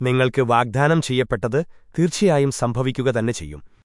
നിങ്ങൾക്ക് വാഗ്ദാനം ചെയ്യപ്പെട്ടത് തീർച്ചയായും സംഭവിക്കുക തന്നെ ചെയ്യും